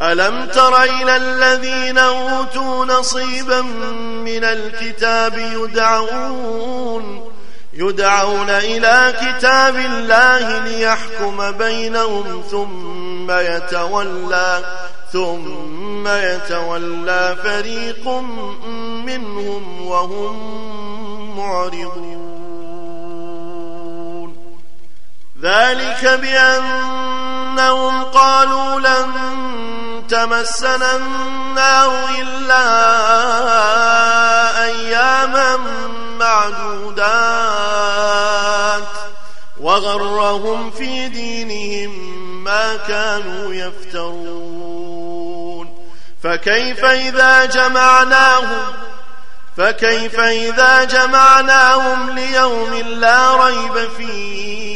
ألم تر إلى الذين أوتوا نصيبا من الكتاب يدعون يدعون إلى كتاب الله ليحكم بينهم ثم يتولى ثم يتولى فريق منهم وهم معرضون. ذلك بأنهم قالوا لن تمسنا النار إلا أياما معدودات وغرهم في دينهم ما كانوا يفترون فكيف إذا جمعناهم فكيف إذا جمعناهم ليوم لا ريب فيه